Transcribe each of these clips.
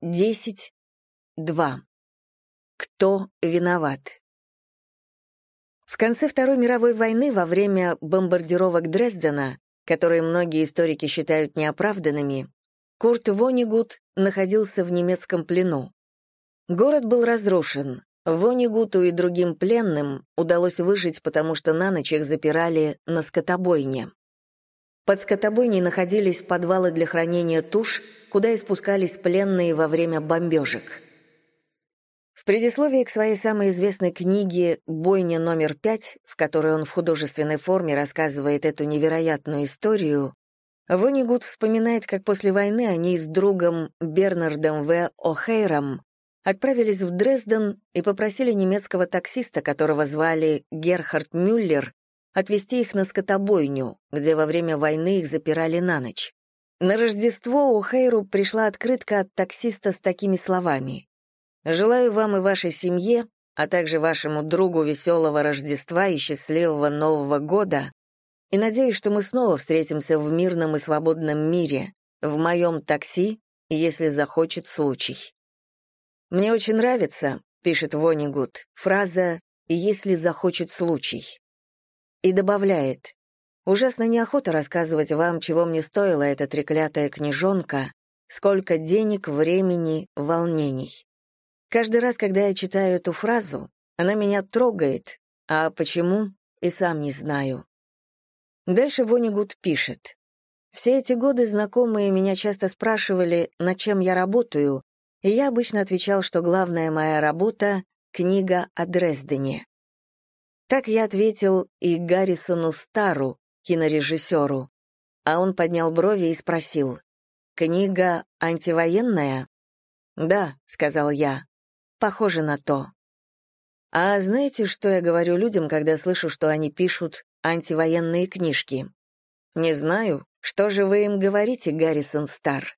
10. 2. Кто виноват? В конце Второй мировой войны, во время бомбардировок Дрездена, которые многие историки считают неоправданными, Курт Вонигут находился в немецком плену. Город был разрушен. Вонигуту и другим пленным удалось выжить, потому что на ночь их запирали на скотобойне. Под скотобойней находились подвалы для хранения туш, куда испускались пленные во время бомбежек. В предисловии к своей самой известной книге «Бойня номер пять», в которой он в художественной форме рассказывает эту невероятную историю, Вонигуд вспоминает, как после войны они с другом Бернардом В. О'Хейром отправились в Дрезден и попросили немецкого таксиста, которого звали Герхард Мюллер, отвезти их на скотобойню, где во время войны их запирали на ночь. На Рождество у Хейру пришла открытка от таксиста с такими словами. «Желаю вам и вашей семье, а также вашему другу веселого Рождества и счастливого Нового года, и надеюсь, что мы снова встретимся в мирном и свободном мире, в моем такси, если захочет случай». «Мне очень нравится», — пишет Вонигуд, фраза «если захочет случай». И добавляет, «Ужасно неохота рассказывать вам, чего мне стоила эта треклятая книжонка, сколько денег, времени, волнений. Каждый раз, когда я читаю эту фразу, она меня трогает, а почему, и сам не знаю». Дальше Вонигуд пишет, «Все эти годы знакомые меня часто спрашивали, над чем я работаю, и я обычно отвечал, что главная моя работа — книга о Дрездене. Так я ответил и Гаррисону Стару, кинорежиссеру, а он поднял брови и спросил, «Книга антивоенная?» «Да», — сказал я, — «похоже на то». А знаете, что я говорю людям, когда слышу, что они пишут антивоенные книжки? Не знаю, что же вы им говорите, Гаррисон Стар?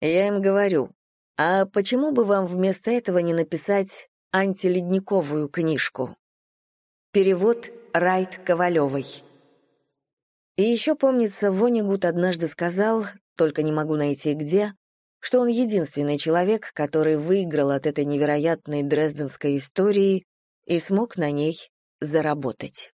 Я им говорю, а почему бы вам вместо этого не написать антиледниковую книжку? Перевод Райт Ковалевой. И еще, помнится, Вонигут однажды сказал, только не могу найти где, что он единственный человек, который выиграл от этой невероятной дрезденской истории и смог на ней заработать.